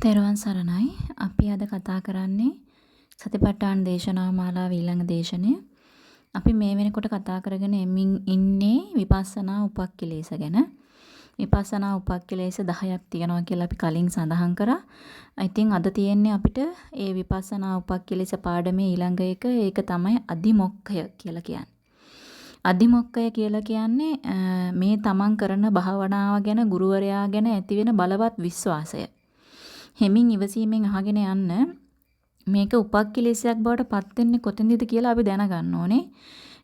තෙරුවන් සරණයි. අපි අද කතා කරන්නේ සතිපට්ඨාන දේශනා මාලාවේ ඊළඟ දේශනය. අපි මේ වෙනකොට කතා කරගෙන එමින් ඉන්නේ විපස්සනා උපක්ඛිලේශ ගැන. විපස්සනා උපක්ඛිලේශ 10ක් තියෙනවා කියලා අපි කලින් සඳහන් කරා. ඉතින් අද තියෙන්නේ අපිට ඒ විපස්සනා උපක්ඛිලේශ පාඩමේ ඊළඟ එක ඒක තමයි අදිමොක්ඛය කියලා කියන්නේ. අදිමොක්කය කියලා කියන්නේ මේ තමන් කරන භාවනාව ගැන ගුරුවරයා ගැන ඇතිවෙන බලවත් විශ්වාසය. හෙමින් ඉවසීමෙන් අහගෙන යන්න මේක උපක්ඛිලේශයක් බවට පත් වෙන්නේ කොතෙන්දද කියලා අපි දැනගන්න ඕනේ.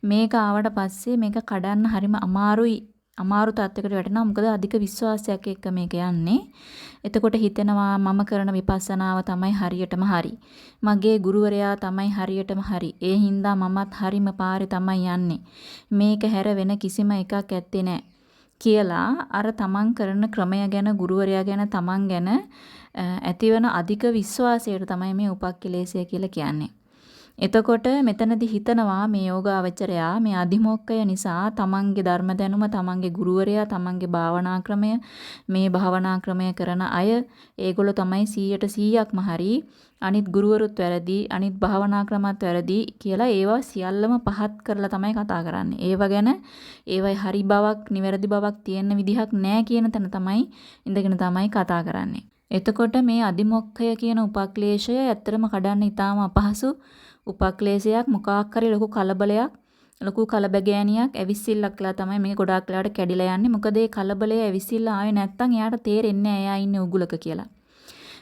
මේක ආවට පස්සේ මේක කඩන්න හරිම අමාරුයි අමාරු තත්යකට වැටෙනවා. මොකද අධික විශ්වාසයක් එක්ක මේක යන්නේ. එතකොට හිතෙනවා මම කරන විපස්සනාව තමයි හරියටම හරි. මගේ ගුරුවරයා තමයි හරියටම හරි. ඒ හින්දා මමත් හරිම පාරේ තමයි යන්නේ. මේක හැර වෙන කිසිම එකක් ඇත්තේ නැහැ. කියලා අර තමන් කරන ක්‍රමය ගැන ගුරුවරයා ගැන තමන් ගැන ඇතිවන අධික විශ්වාසයට තමයි මේ උපක්ඛිලේශය කියලා කියන්නේ. එතකොට මෙතනදී හිතනවා මේ යෝගාවචරයා මේ අධිමොක්කය නිසා තමන්ගේ ධර්ම දැනුම තමන්ගේ ගුරුවරයා තමන්ගේ භාවනා ක්‍රමය මේ භාවනා ක්‍රමය කරන අය ඒගොල්ලෝ තමයි 100ට 100ක්ම හරි අනිත් ගුරුවරුත් වැරදි අනිත් භාවනා ක්‍රමත් වැරදි කියලා ඒවා සියල්ලම පහත් කරලා තමයි කතා කරන්නේ. ඒව ගැන ඒවයි හරි බවක්, නිවැරදි බවක් තියෙන විදිහක් නැහැ කියන තැන තමයි ඉඳගෙන තමයි කතා කරන්නේ. එතකොට මේ අදිමොක්ඛය කියන උපක්ලේශය ඇත්තටම කඩන්න ඉතාම අපහසු උපක්ලේශයක් මොකක් හරි ලොකු කලබලයක් ලොකු කලබගෑනියක් ඇවිස්සිල්ලක්ලා තමයි මේ ගොඩාක් වෙලාවට කැඩිලා යන්නේ. මොකද ඒ කලබලය ඇවිස්සිල්ල ආවේ නැත්තම් එයාට තේරෙන්නේ නැහැ එයා ඉන්නේ උගුලක කියලා.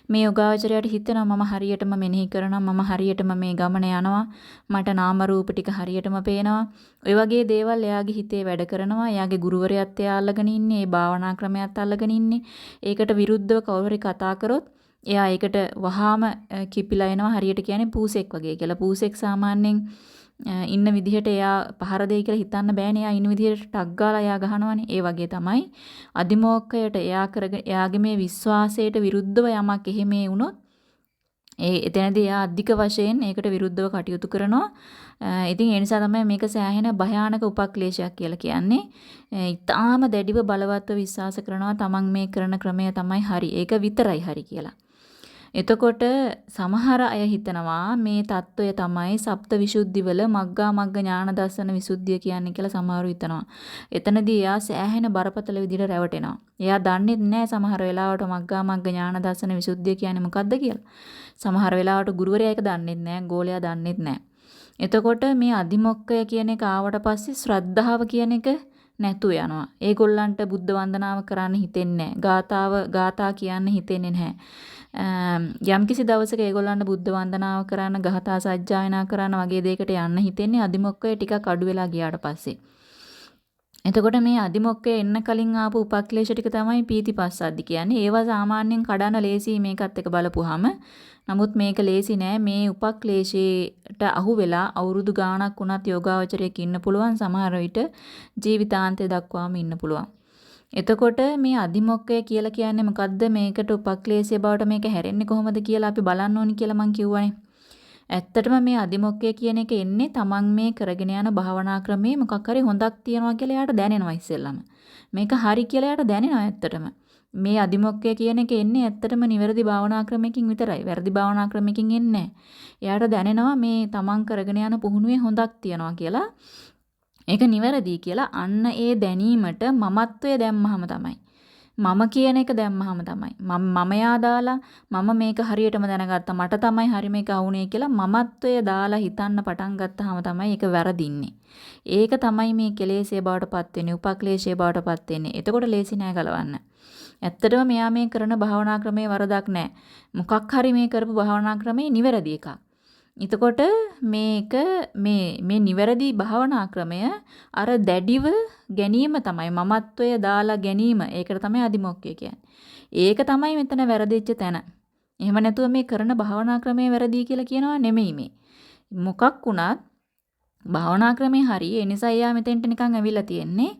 මේ යෝගාවචරයට හිතෙනවා මම හරියටම මෙනෙහි කරනවා මම හරියටම මේ ගමන යනවා මට නාම රූප ටික හරියටම පේනවා ඔය වගේ දේවල් එයාගේ හිතේ වැඩ කරනවා එයාගේ ගුරුවරයාත් එයා අල්ලගෙන ඉන්නේ ඒ භාවනා ක්‍රමයක් අල්ලගෙන ඉන්නේ ඒකට විරුද්ධව කවුරු කතා කරොත් එයා ඒකට වහාම කිපිලා එනවා හරියට කියන්නේ පූසෙක් වගේ කියලා පූසෙක් සාමාන්‍යයෙන් ඉන්න විදිහට එයා පහර දෙයි කියලා හිතන්න බෑනේ. එයා ඉන්න විදිහට ටක් ගාලා එයා ගහනවනේ. ඒ වගේ තමයි අදිමෝක්කයට එයා කරගෙන එයාගේ මේ විශ්වාසයට විරුද්ධව යමක් එහෙමේ වුණොත් ඒ එතනදී එයා අධික වශයෙන් ඒකට විරුද්ධව කටයුතු කරනවා. ඉතින් ඒ නිසා තමයි මේක සෑහෙන භයානක උපක්ලේශයක් කියලා කියන්නේ. ඊටාම දැඩිව බලවත්ව විශ්වාස කරනවා තමන් මේ කරන ක්‍රමය තමයි හරි. ඒක විතරයි හරි කියලා. එතකොට සමහර අය හිතනවා මේ தত্ত্বය තමයි සප්තවිසුද්ධිවල මග්ගා මග්ග ඥාන දර්ශන විසුද්ධිය කියන්නේ කියලා සමහරු හිතනවා. එතනදී එයා සෑහෙන බරපතල විදිහට රැවටෙනවා. එයා දන්නේ නැහැ සමහර වෙලාවට මග්ගා මග්ග ඥාන දර්ශන විසුද්ධිය කියන්නේ මොකද්ද කියලා. සමහර වෙලාවට ගුරුවරයා ඒක දන්නේ නැහැ, ගෝලයා දන්නේ නැහැ. එතකොට මේ අදිමොක්කය කියන එක ආවට පස්සේ ශ්‍රද්ධාව කියන එක නැතු යනවා. ඒගොල්ලන්ට බුද්ධ වන්දනාව කරන්න හිතෙන්නේ නැහැ. ගාතාව ගාතා කියන්න හිතෙන්නේ නැහැ. යම්කිසි දවසක ඒගොල්ලන්ට බුද්ධ වන්දනාව කරන්න, ගහතා සජ්ජායනා කරන්න වගේ දෙයකට යන්න හිතෙන්නේ අදිමොක්කය ටිකක් අඩු වෙලා ගියාට පස්සේ. එතකොට මේ අදිමොක්කේ එන්න කලින් ආපු උපක්ලේශ ටික තමයි පීතිපස්සද්දි කියන්නේ. ඒවා සාමාන්‍යයෙන් කඩන්න ලේසි මේකත් එක බලපුවාම. නමුත් මේක ලේසි නෑ. මේ උපක්ලේශයට අහු වෙලා අවුරුදු ගාණක් වුණත් යෝගාවචරයක ඉන්න පුළුවන් සමහර විට ජීවිතාන්තය දක්වාම ඉන්න පුළුවන්. එතකොට මේ අදිමොක්කය කියලා කියන්නේ මොකද්ද මේකට උපක්ලේශය බවට මේක හැරෙන්නේ කොහොමද කියලා අපි බලන්න ඕනි කියලා මං කිව්වනේ. ඇත්තටම මේ අදිමොක්කය කියන එක එන්නේ තමන් මේ කරගෙන යන භාවනා ක්‍රමේ මොකක් හරි හොඳක් තියනවා කියලා එයාට දැනෙනවා ඉස්සෙල්ලම. මේක හරි කියලා එයාට දැනෙනවා ඇත්තටම. මේ අදිමොක්කය කියන එක එන්නේ ඇත්තටම නිවැරදි භාවනා ක්‍රමයකින් විතරයි. වැරදි භාවනා ක්‍රමයකින් එන්නේ එයාට දැනෙනවා මේ තමන් කරගෙන යන පුහුණුවේ හොඳක් තියනවා කියලා. ඒක නිවැරදි කියලා අන්න ඒ දැනීමට මමත්වය දැම්මහම තමයි. මම කියන එක දැම්මහම තමයි. මම මමයා දාලා මම මේක හරියටම දැනගත්තා. මට තමයි හරි මේක වුනේ කියලා මමත්වය දාලා හිතන්න පටන් ගත්තාම තමයි ඒක වැරදින්නේ. ඒක තමයි මේ කෙලෙස්ය බවට පත් වෙන්නේ, උපක්ලේශය බවට පත් වෙන්නේ. එතකොට ලේසි නෑ ගලවන්න. ඇත්තටම මෙයා මේ කරන භාවනා ක්‍රමේ වරදක් නෑ. මොකක් හරි මේ කරපු භාවනා ක්‍රමේ නිවැරදි එකක්. එතකොට මේක මේ මේ නිවැරදි භාවනා ක්‍රමය අර දැඩිව ගැනීම තමයි මමත්වය දාලා ගැනීම. ඒකට තමයි අදිමොක්කය කියන්නේ. ඒක තමයි මෙතන වැරදිච්ච තැන. එහෙම නැතුව මේ කරන භාවනා ක්‍රමය වැරදි කියලා කියනවා නෙමෙයි මේ. මොකක් වුණත් භාවනා ක්‍රමේ හරි. ඒ නිසා එයා මෙතෙන්ට නිකන් ඇවිල්ලා තියෙන්නේ.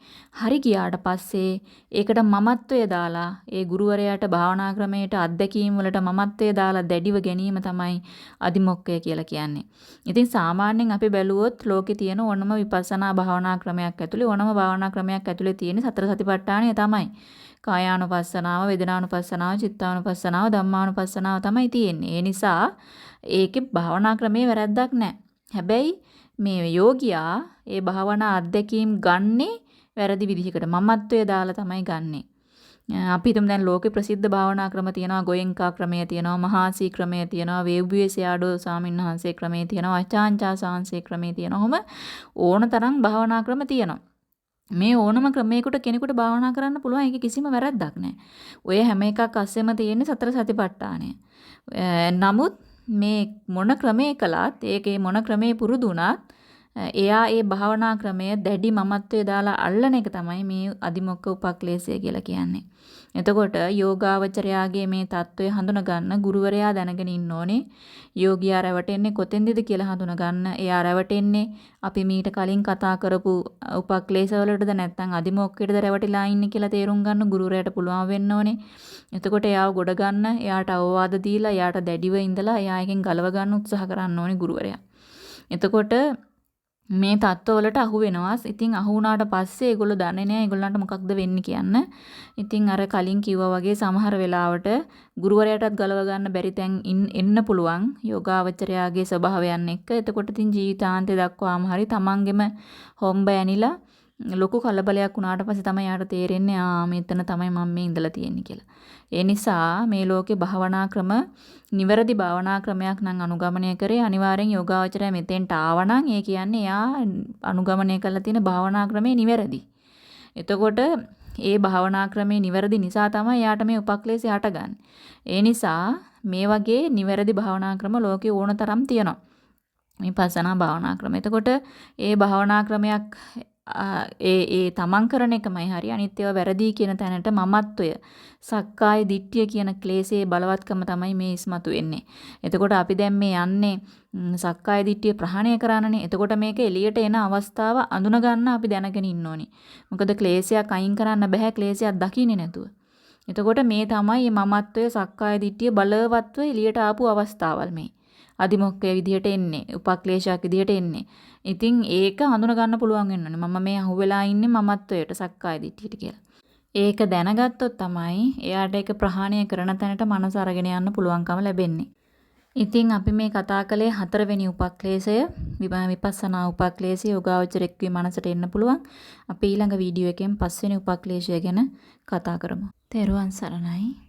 හරි ගියාට පස්සේ ඒකට මමත්වය දාලා ඒ ගුරුවරයාට භාවනා ක්‍රමයට අත්දැකීම් වලට මමත්වය දාලා දැඩිව ගැනීම තමයි අදිමොක්කය කියලා කියන්නේ. ඉතින් සාමාන්‍යයෙන් අපි බැලුවොත් ලෝකේ තියෙන ඕනම විපස්සනා භාවනා ක්‍රමයක් ඇතුලේ ඕනම භාවනා ක්‍රමයක් ඇතුලේ තියෙන සතර සතිපට්ඨානය තමයි. කායානුපස්සනාව, වේදනානුපස්සනාව, චිත්තානුපස්සනාව, ධම්මානුපස්සනාව තමයි තියෙන්නේ. ඒ නිසා ඒකේ භාවනා ක්‍රමේ වැරද්දක් නැහැ. හැබැයි මේ යෝගියා ඒ භාවනා අත්දැකීම් ගන්නේ වැරදි විදිහකට මමත්වය දාලා තමයි ගන්නෙ. අපි හිතමු දැන් ලෝකේ ප්‍රසිද්ධ භාවනා ක්‍රම තියෙනවා ගෝයෙන්කා ක්‍රමය තියෙනවා මහාසී ක්‍රමය තියෙනවා වේව්බුවේසියාඩෝ ස්වාමින්වහන්සේ ක්‍රමය තියෙනවා අචාන්චා සාංශේ ක්‍රමය තියෙනවා. ඕන තරම් භාවනා ක්‍රම තියෙනවා. මේ ඕනම ක්‍රමයකට කෙනෙකුට භාවනා කරන්න පුළුවන් ඒක කිසිම වැරද්දක් නැහැ. ඔය හැම එකක් අස්සෙම තියෙන්නේ සතර සතිපට්ඨානය. නමුත් මේ මොන ක්‍රමේ කළත් ඒකේ මොන ක්‍රමේ පුරුදු වුණත් එයා ඒ භාවනා ක්‍රමය දැඩි මමත්වයේ දාලා අල්ලන එක තමයි මේ අදිමොක්ක උපක්ලේශය කියලා කියන්නේ. එතකොට යෝගාවචරයාගේ මේ தত্ত্বය හඳුනගන්න ගුරුවරයා දැනගෙන ඉන්න ඕනේ. යෝගියා රැවටෙන්නේ කොතෙන්දද කියලා හඳුනගන්න. එයා රැවටෙන්නේ අපි මීට කලින් කතා කරපු උපක්ලේශවලටද නැත්නම් අදිමොක්කේටද රැවටිලා ඉන්නේ කියලා තේරුම් ගන්න ගුරුවරයාට පුළුවන් වෙන්න ඕනේ. එතකොට එයාව ගොඩ ගන්න, එයාට අවවාද දීලා, එයාට දැඩිව ඉඳලා එයා එකෙන් ගලව ගන්න උත්සාහ කරන්න ඕනේ ගුරුවරයා. එතකොට මේ தত্ত্বවලට අහු වෙනවා. ඉතින් අහු වුණාට පස්සේ ඒගොල්ලෝ දන්නේ නැහැ ඒගොල්ලන්ට මොකක්ද වෙන්නේ කියන්න. ඉතින් අර කලින් කිව්වා වගේ සමහර වෙලාවට ගුරුවරයාටත් ගලව ගන්න බැරි තැන් එන්න පුළුවන් යෝගාවචරයාගේ ස්වභාවයන් එක්ක. එතකොට ඉතින් ජීවිතාන්තය දක්වාම හරි තමන්ගෙම හොම්බ ඇනිලා ලොකු කලබලයක් වුණාට පස්සේ තමයි යාට තේරෙන්නේ ආ මෙතන තමයි මම මේ ඉඳලා තියෙන්නේ කියලා. ඒ නිසා මේ ලෝකේ භාවනා ක්‍රම නිවැරදි භාවනා ක්‍රමයක් නම් අනුගමනය කරේ අනිවාර්යෙන් යෝගාවචරය මෙතෙන්ට ආවනම් ඒ කියන්නේ එයා අනුගමනය කරලා තියෙන භාවනා ක්‍රමේ නිවැරදි. එතකොට ඒ භාවනා ක්‍රමේ නිවැරදි නිසා තමයි එයාට මේ උපක්ලේශය හටගන්නේ. ඒ නිසා මේ වගේ නිවැරදි භාවනා ක්‍රම ලෝකේ ඕන තරම් තියෙනවා. විපස්සනා භාවනා ක්‍රම. එතකොට ඒ භාවනා ක්‍රමයක් ඒ ඒ තමන් කරන එකමයි හරි අනිත් ඒවා වැරදි කියන තැනට මමත්වය සක්කාය දිට්ඨිය කියන ක්ලේශයේ බලවත්කම තමයි මේ ඉස්මතු වෙන්නේ. එතකොට අපි දැන් මේ යන්නේ සක්කාය දිට්ඨිය ප්‍රහාණය කරන්නනේ. එතකොට මේක එළියට එන අවස්ථාව අඳුන ගන්න අපි දැනගෙන ඉන්න ඕනි. මොකද ක්ලේශයක් අයින් කරන්න බෑ ක්ලේශයක් දකින්නේ නැතුව. එතකොට මේ තමයි මේ මමත්වය සක්කාය දිට්ඨිය බලවත්ව එළියට ආපු අවස්ථාවල් මේ. අදිමොක්කේ විදිහට එන්නේ, උපක්ලේශයක් විදිහට එන්නේ. ඉතින් ඒක හඳුන ගන්න පුළුවන් වෙන්න ඕනේ. මම මේ අහුවෙලා ඉන්නේ මමත්වයට සක්කාය දිට්ඨියට කියලා. ඒක දැනගත්තොත් තමයි එයාට ඒක ප්‍රහාණය කරන තැනට මනස අරගෙන යන්න පුළුවන්කම ලැබෙන්නේ. ඉතින් අපි මේ කතා කළේ හතරවෙනි උපක්ලේශය විපස්සනා උපක්ලේශය යෝගාවචරෙක්ගේ මනසට එන්න පුළුවන්. අපි ඊළඟ වීඩියෝ එකෙන් පස්වෙනි උපක්ලේශය ගැන කතා කරමු. තෙරුවන් සරණයි.